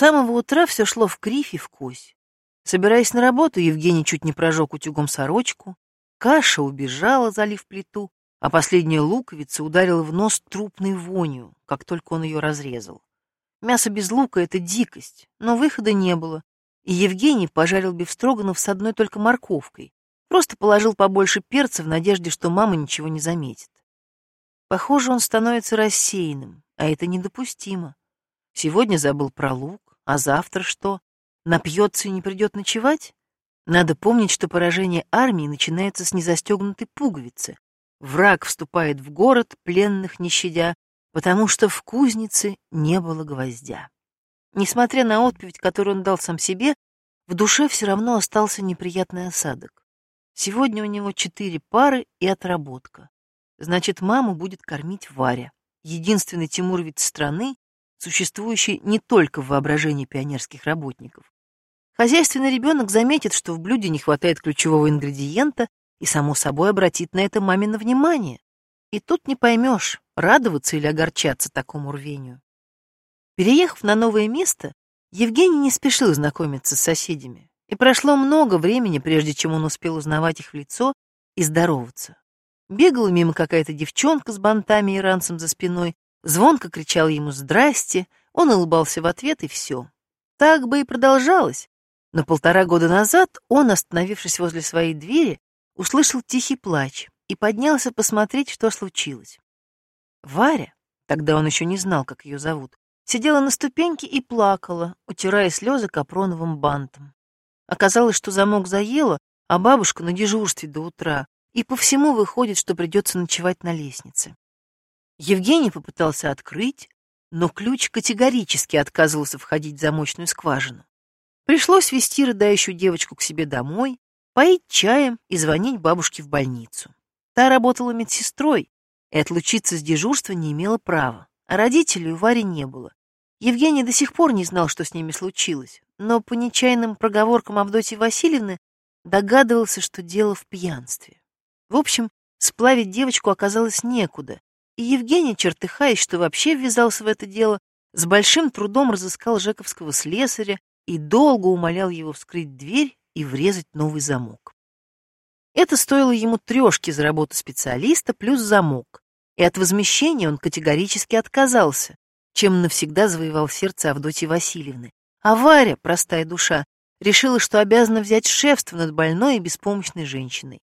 самого утра все шло в кривь и в кось. Собираясь на работу, Евгений чуть не прожег утюгом сорочку, каша убежала, залив плиту, а последняя луковица ударила в нос трупной вонью, как только он ее разрезал. Мясо без лука — это дикость, но выхода не было, и Евгений пожарил бифстроганов с одной только морковкой, просто положил побольше перца в надежде, что мама ничего не заметит. Похоже, он становится рассеянным, а это недопустимо. Сегодня забыл про лук, а завтра что? Напьется и не придет ночевать? Надо помнить, что поражение армии начинается с незастегнутой пуговицы. Враг вступает в город, пленных не щадя, потому что в кузнице не было гвоздя. Несмотря на отповедь, которую он дал сам себе, в душе все равно остался неприятный осадок. Сегодня у него четыре пары и отработка. Значит, маму будет кормить Варя, единственный Тимуровец страны, существующий не только в воображении пионерских работников. Хозяйственный ребенок заметит, что в блюде не хватает ключевого ингредиента и, само собой, обратит на это мамино внимание. И тут не поймешь, радоваться или огорчаться такому рвению. Переехав на новое место, Евгений не спешил знакомиться с соседями, и прошло много времени, прежде чем он успел узнавать их в лицо и здороваться. Бегала мимо какая-то девчонка с бантами и ранцем за спиной, звонко кричал ему «Здрасте», он улыбался в ответ, и все. Так бы и продолжалось. Но полтора года назад он, остановившись возле своей двери, услышал тихий плач и поднялся посмотреть, что случилось. Варя, тогда он еще не знал, как ее зовут, сидела на ступеньке и плакала, утирая слезы капроновым бантом. Оказалось, что замок заело, а бабушка на дежурстве до утра, и по всему выходит, что придется ночевать на лестнице. Евгений попытался открыть, но ключ категорически отказывался входить в замочную скважину. Пришлось вести рыдающую девочку к себе домой, поить чаем и звонить бабушке в больницу. Та работала медсестрой и отлучиться с дежурства не имела права, а родителей у Вари не было. Евгений до сих пор не знал, что с ними случилось, но по нечаянным проговоркам Авдотьи Васильевны догадывался, что дело в пьянстве. В общем, сплавить девочку оказалось некуда, и Евгений, чертыхаясь, что вообще ввязался в это дело, с большим трудом разыскал жековского слесаря и долго умолял его вскрыть дверь и врезать новый замок. Это стоило ему трешки за работу специалиста плюс замок, и от возмещения он категорически отказался, чем навсегда завоевал сердце Авдотьи Васильевны. А Варя, простая душа, решила, что обязана взять шефство над больной и беспомощной женщиной.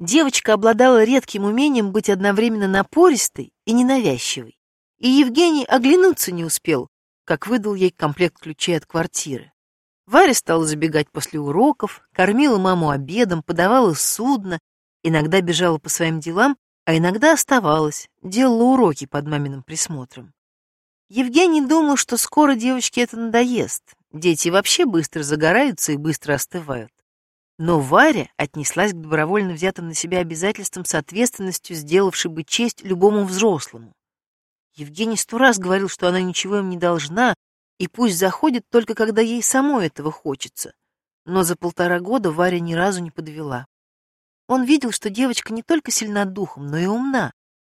Девочка обладала редким умением быть одновременно напористой и ненавязчивой. И Евгений оглянуться не успел, как выдал ей комплект ключей от квартиры. Варя стала забегать после уроков, кормила маму обедом, подавала судно, иногда бежала по своим делам, а иногда оставалась, делала уроки под маминым присмотром. Евгений думал, что скоро девочке это надоест. Дети вообще быстро загораются и быстро остывают. Но Варя отнеслась к добровольно взятым на себя обязательствам с ответственностью, сделавшей бы честь любому взрослому. Евгений сто раз говорил, что она ничего им не должна, и пусть заходит только когда ей самой этого хочется. Но за полтора года Варя ни разу не подвела. Он видел, что девочка не только сильна духом, но и умна.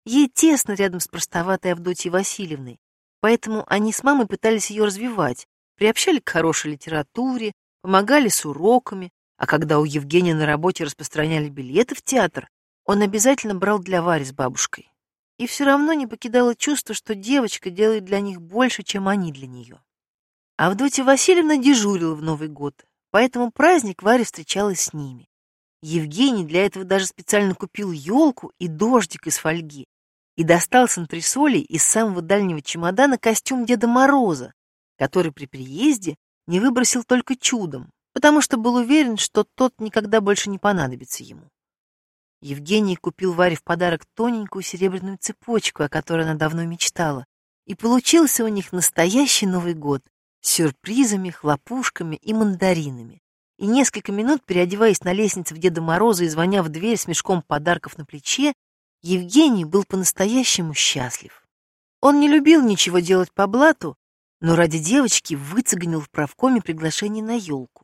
Ей тесно рядом с простоватой Авдотьей Васильевной, Поэтому они с мамой пытались ее развивать, приобщали к хорошей литературе, помогали с уроками, а когда у Евгения на работе распространяли билеты в театр, он обязательно брал для Вари с бабушкой. И все равно не покидало чувство, что девочка делает для них больше, чем они для нее. Авдотья Васильевна дежурила в Новый год, поэтому праздник Варя встречалась с ними. Евгений для этого даже специально купил елку и дождик из фольги, и достал с антресолей из самого дальнего чемодана костюм Деда Мороза, который при приезде не выбросил только чудом, потому что был уверен, что тот никогда больше не понадобится ему. Евгений купил Варе в подарок тоненькую серебряную цепочку, о которой она давно мечтала, и получился у них настоящий Новый год с сюрпризами, хлопушками и мандаринами. И несколько минут, переодеваясь на лестнице в Деда Мороза и звоня в дверь с мешком подарков на плече, Евгений был по-настоящему счастлив. Он не любил ничего делать по блату, но ради девочки выцегнил в правкоме приглашение на елку.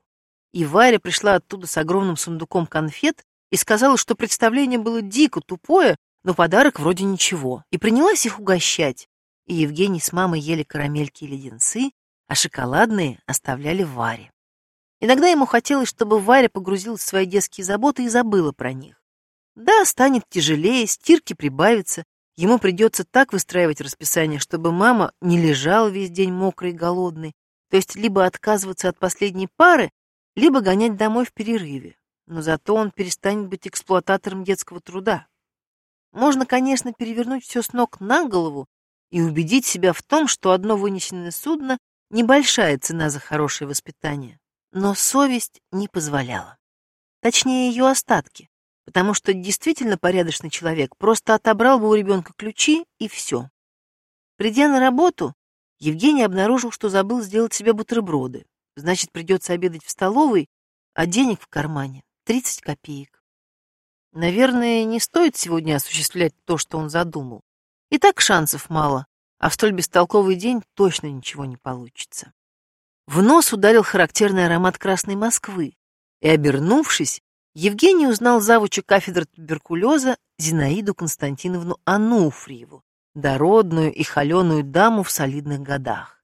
И Варя пришла оттуда с огромным сундуком конфет и сказала, что представление было дико тупое, но подарок вроде ничего, и принялась их угощать. И Евгений с мамой ели карамельки и леденцы, а шоколадные оставляли Варе. Иногда ему хотелось, чтобы Варя погрузилась в свои детские заботы и забыла про них. Да, станет тяжелее, стирки прибавится, ему придется так выстраивать расписание, чтобы мама не лежала весь день мокрой и голодной, то есть либо отказываться от последней пары, либо гонять домой в перерыве. Но зато он перестанет быть эксплуататором детского труда. Можно, конечно, перевернуть все с ног на голову и убедить себя в том, что одно вынесенное судно — небольшая цена за хорошее воспитание. Но совесть не позволяла. Точнее, ее остатки, потому что действительно порядочный человек просто отобрал бы у ребенка ключи и все. Придя на работу, Евгений обнаружил, что забыл сделать себе бутерброды. Значит, придется обедать в столовой, а денег в кармане — 30 копеек. Наверное, не стоит сегодня осуществлять то, что он задумал. И так шансов мало, а в столь бестолковый день точно ничего не получится. В нос ударил характерный аромат Красной Москвы, и, обернувшись, Евгений узнал завуча кафедры туберкулеза Зинаиду Константиновну Ануфриеву, дородную и холеную даму в солидных годах.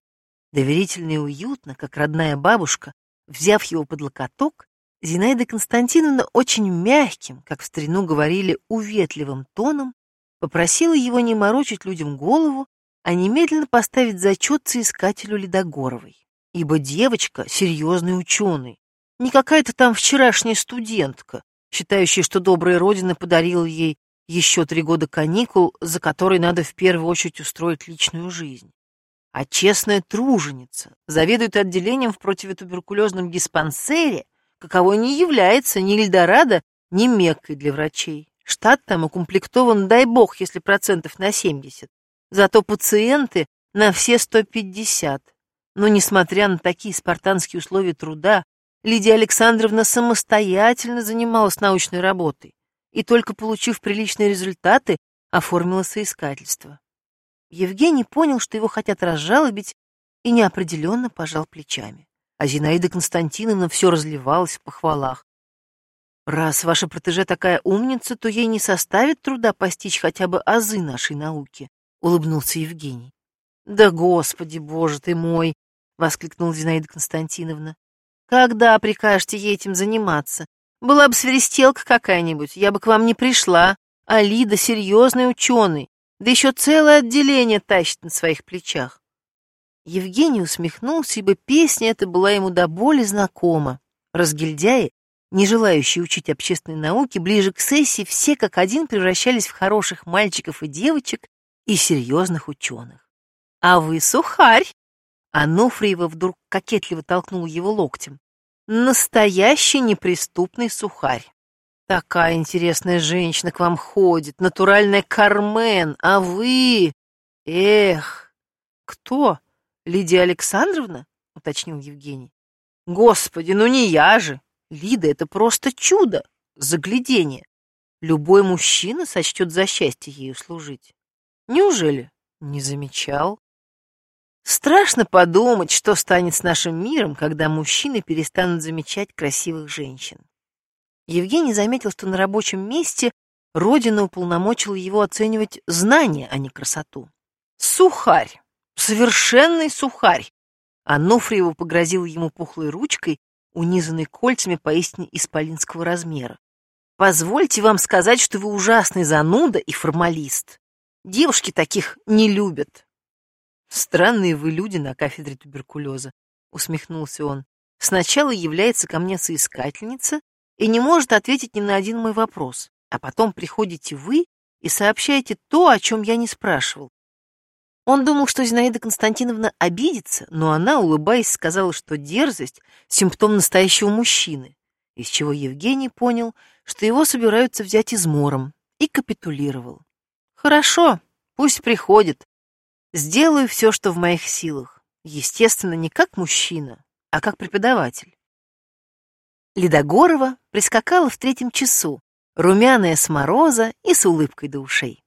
Доверительно и уютно, как родная бабушка, взяв его под локоток, Зинаида Константиновна очень мягким, как в старину говорили, уветливым тоном, попросила его не морочить людям голову, а немедленно поставить зачет соискателю Ледогоровой. Ибо девочка — серьезный ученый, не какая-то там вчерашняя студентка, считающая, что добрая родина подарила ей еще три года каникул, за которые надо в первую очередь устроить личную жизнь. А честная труженица заведует отделением в противотуберкулезном диспансере, каковой не является ни Эльдорадо, ни Меккой для врачей. Штат там укомплектован, дай бог, если процентов на 70. Зато пациенты на все 150. Но, несмотря на такие спартанские условия труда, Лидия Александровна самостоятельно занималась научной работой и только получив приличные результаты, оформила соискательство. Евгений понял, что его хотят разжалобить, и неопределенно пожал плечами. А Зинаида Константиновна все разливалась в похвалах. «Раз ваша протеже такая умница, то ей не составит труда постичь хотя бы азы нашей науки», — улыбнулся Евгений. «Да, господи, боже ты мой!» — воскликнула Зинаида Константиновна. «Когда прикажете ей этим заниматься? Была бы свиристелка какая-нибудь, я бы к вам не пришла. А Лида серьезный ученый, да еще целое отделение тащит на своих плечах. Евгений усмехнулся, ибо песня эта была ему до боли знакома. Разгильдяи, не желающие учить общественной науки, ближе к сессии все как один превращались в хороших мальчиков и девочек и серьезных ученых. «А вы сухарь!» Ануфриева вдруг кокетливо толкнул его локтем. Настоящий неприступный сухарь. Такая интересная женщина к вам ходит, натуральная Кармен, а вы... Эх, кто? Лидия Александровна? Уточнил Евгений. Господи, ну не я же. Лида — это просто чудо, заглядение. Любой мужчина сочтет за счастье ею служить. Неужели? Не замечал. Страшно подумать, что станет с нашим миром, когда мужчины перестанут замечать красивых женщин. Евгений заметил, что на рабочем месте Родина уполномочила его оценивать знания, а не красоту. Сухарь! Совершенный сухарь! Ануфриева погрозила ему пухлой ручкой, унизанной кольцами поистине исполинского размера. «Позвольте вам сказать, что вы ужасный зануда и формалист. Девушки таких не любят». Странные вы люди на кафедре туберкулеза, усмехнулся он. Сначала является ко мне соискательница и не может ответить ни на один мой вопрос, а потом приходите вы и сообщаете то, о чем я не спрашивал. Он думал, что Зинаида Константиновна обидится, но она, улыбаясь, сказала, что дерзость — симптом настоящего мужчины, из чего Евгений понял, что его собираются взять измором, и капитулировал. «Хорошо, пусть приходит, Сделаю все, что в моих силах. Естественно, не как мужчина, а как преподаватель. Ледогорова прискакала в третьем часу, румяная с мороза и с улыбкой до ушей.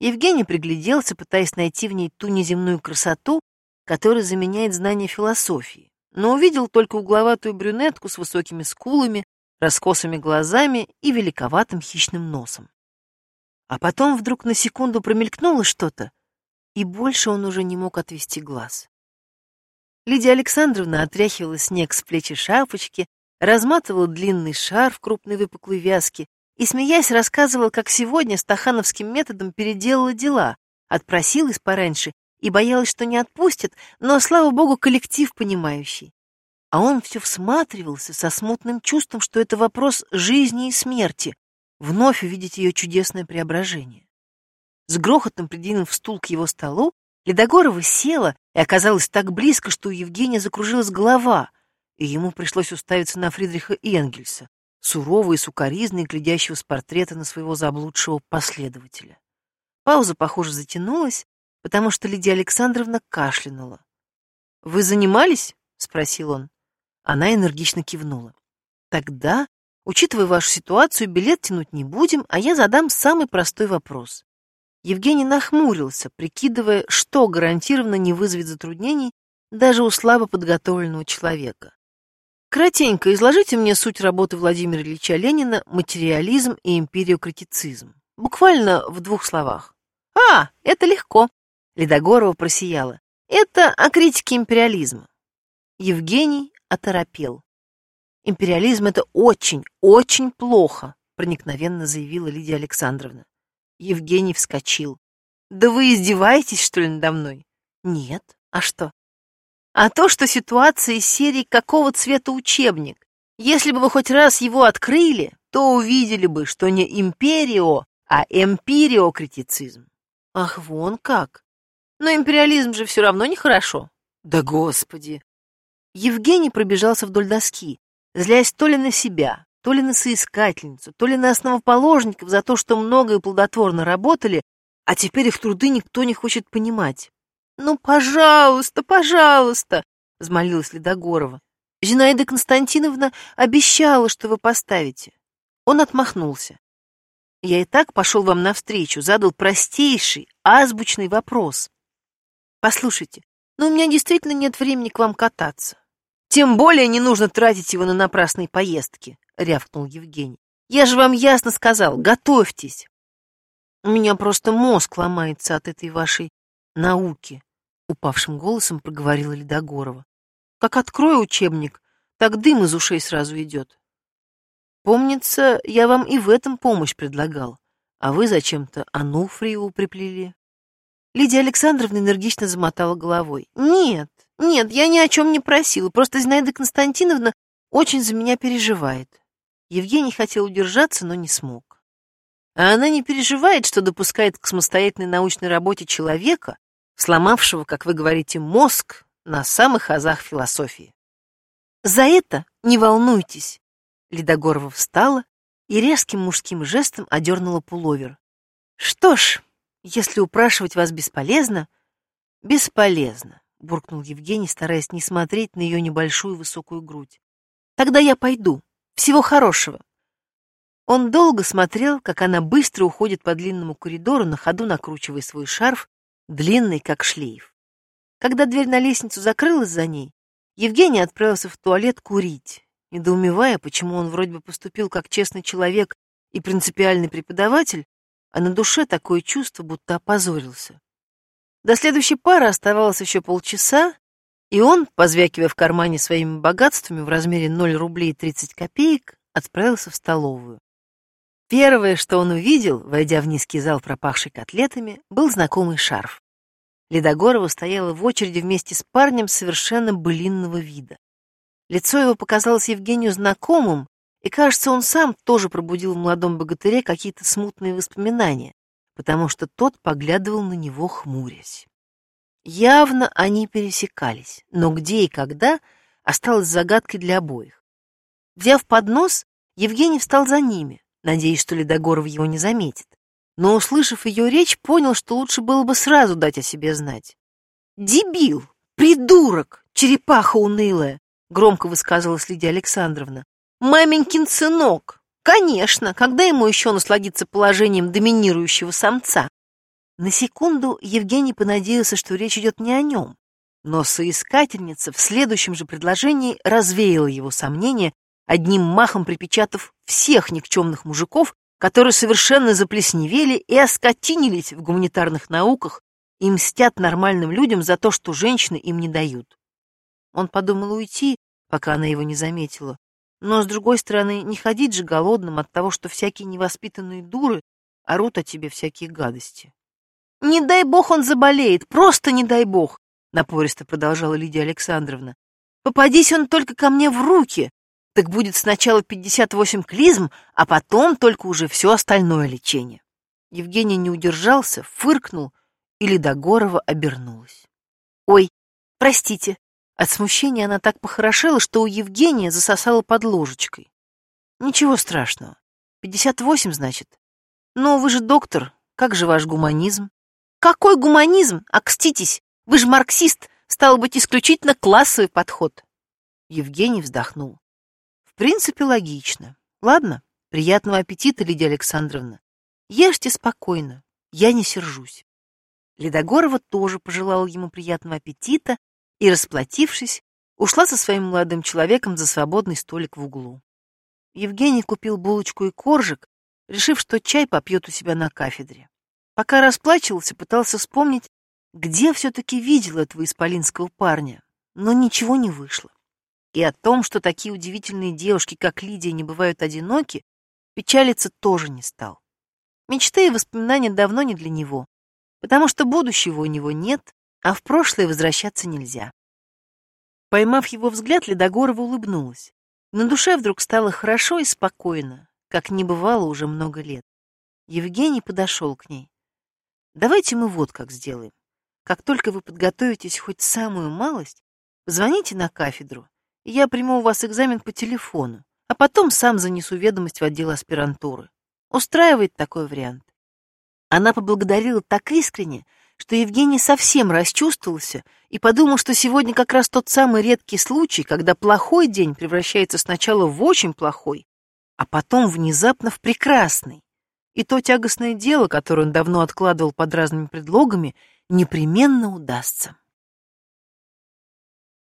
Евгений пригляделся, пытаясь найти в ней ту неземную красоту, которая заменяет знание философии, но увидел только угловатую брюнетку с высокими скулами, раскосыми глазами и великоватым хищным носом. А потом вдруг на секунду промелькнуло что-то, и больше он уже не мог отвести глаз. Лидия Александровна отряхивала снег с плечи шапочки, разматывала длинный шар в крупной выпуклой вязке и, смеясь, рассказывала, как сегодня стахановским методом переделала дела, отпросилась пораньше и боялась, что не отпустят, но, слава богу, коллектив понимающий. А он все всматривался со смутным чувством, что это вопрос жизни и смерти, вновь увидеть ее чудесное преображение. С грохотом придвинув стул к его столу, Ледогорова села и оказалась так близко, что у Евгения закружилась голова, и ему пришлось уставиться на Фридриха Энгельса, сурового и сукоризный, глядящего с портрета на своего заблудшего последователя. Пауза, похоже, затянулась, потому что Лидия Александровна кашлянула. «Вы занимались?» — спросил он. Она энергично кивнула. «Тогда, учитывая вашу ситуацию, билет тянуть не будем, а я задам самый простой вопрос. Евгений нахмурился, прикидывая, что гарантированно не вызовет затруднений даже у слабо подготовленного человека. Кратенько изложите мне суть работы Владимира Ильича Ленина «Материализм и империокритицизм». Буквально в двух словах. «А, это легко», — Ледогорова просияла. «Это о критике империализма». Евгений оторопел. «Империализм — это очень, очень плохо», — проникновенно заявила Лидия Александровна. Евгений вскочил. «Да вы издеваетесь, что ли, надо мной?» «Нет. А что?» «А то, что ситуация из серии «Какого цвета учебник?» Если бы вы хоть раз его открыли, то увидели бы, что не империо, а эмпириокритицизм. Ах, вон как. Но империализм же все равно нехорошо. Да господи. Евгений пробежался вдоль доски, злясь то ли на себя, то ли на соискательницу, то ли на основоположников за то, что много и плодотворно работали, а теперь их труды никто не хочет понимать. «Ну, пожалуйста, пожалуйста!» — взмолилась Ледогорова. «Зинаида Константиновна обещала, что вы поставите». Он отмахнулся. «Я и так пошел вам навстречу, задал простейший, азбучный вопрос. Послушайте, но ну, у меня действительно нет времени к вам кататься. Тем более не нужно тратить его на напрасные поездки. — рявкнул Евгений. «Я же вам ясно сказал, готовьтесь!» «У меня просто мозг ломается от этой вашей науки», — упавшим голосом проговорила Ледогорова. «Как открою учебник, так дым из ушей сразу идет. Помнится, я вам и в этом помощь предлагал, а вы зачем-то Ануфриеву приплели». Лидия Александровна энергично замотала головой. «Нет, нет, я ни о чем не просила, просто Зинаида Константиновна очень за меня переживает. Евгений хотел удержаться, но не смог. А она не переживает, что допускает к самостоятельной научной работе человека, сломавшего, как вы говорите, мозг на самых азах философии. За это не волнуйтесь. Ледогорова встала и резким мужским жестом одернула пуловер. Что ж, если упрашивать вас бесполезно, бесполезно, буркнул Евгений, стараясь не смотреть на ее небольшую высокую грудь. Тогда я пойду. Всего хорошего. Он долго смотрел, как она быстро уходит по длинному коридору, на ходу накручивая свой шарф, длинный, как шлейф. Когда дверь на лестницу закрылась за ней, Евгений отправился в туалет курить, недоумевая, почему он вроде бы поступил как честный человек и принципиальный преподаватель, а на душе такое чувство, будто опозорился. До следующей пары оставалось еще полчаса, и он, позвякивая в кармане своими богатствами в размере 0 рублей 30 копеек, отправился в столовую. Первое, что он увидел, войдя в низкий зал, пропахший котлетами, был знакомый шарф. Ледогорова стояла в очереди вместе с парнем совершенно былинного вида. Лицо его показалось Евгению знакомым, и, кажется, он сам тоже пробудил в молодом богатыре какие-то смутные воспоминания, потому что тот поглядывал на него, хмурясь. Явно они пересекались, но где и когда осталось загадкой для обоих. Взяв поднос, Евгений встал за ними, надеясь, что Ледогоров его не заметит. Но, услышав ее речь, понял, что лучше было бы сразу дать о себе знать. «Дебил! Придурок! Черепаха унылая!» — громко высказывалась Лидия Александровна. «Маменькин сынок! Конечно, когда ему еще насладиться положением доминирующего самца? На секунду Евгений понадеялся, что речь идет не о нем, но соискательница в следующем же предложении развеяла его сомнения, одним махом припечатав всех никчемных мужиков, которые совершенно заплесневели и оскотинились в гуманитарных науках и мстят нормальным людям за то, что женщины им не дают. Он подумал уйти, пока она его не заметила. Но, с другой стороны, не ходить же голодным от того, что всякие невоспитанные дуры орут о тебе всякие гадости. «Не дай бог он заболеет, просто не дай бог», — напористо продолжала Лидия Александровна. «Попадись он только ко мне в руки, так будет сначала 58 клизм, а потом только уже все остальное лечение». Евгений не удержался, фыркнул, и Ледогорова обернулась. «Ой, простите». От смущения она так похорошела, что у Евгения засосала под ложечкой. «Ничего страшного. 58, значит. Но вы же доктор, как же ваш гуманизм?» «Какой гуманизм? Окститесь! Вы же марксист, стало быть, исключительно классовый подход». Евгений вздохнул. «В принципе, логично. Ладно, приятного аппетита, Лидия Александровна. Ешьте спокойно, я не сержусь». Ледогорова тоже пожелала ему приятного аппетита и, расплатившись, ушла со своим молодым человеком за свободный столик в углу. Евгений купил булочку и коржик, решив, что чай попьет у себя на кафедре. Пока расплачивался, пытался вспомнить, где все-таки видел этого исполинского парня, но ничего не вышло. И о том, что такие удивительные девушки, как Лидия, не бывают одиноки, печалиться тоже не стал. Мечты и воспоминания давно не для него потому что будущего у него нет, а в прошлое возвращаться нельзя. Поймав его взгляд, Ледогорова улыбнулась. На душе вдруг стало хорошо и спокойно, как не бывало уже много лет. Евгений подошел к ней. «Давайте мы вот как сделаем. Как только вы подготовитесь хоть самую малость, позвоните на кафедру, я приму у вас экзамен по телефону, а потом сам занесу ведомость в отдел аспирантуры. Устраивает такой вариант?» Она поблагодарила так искренне, что Евгений совсем расчувствовался и подумал, что сегодня как раз тот самый редкий случай, когда плохой день превращается сначала в очень плохой, а потом внезапно в прекрасный. И то тягостное дело, которое он давно откладывал под разными предлогами, непременно удастся.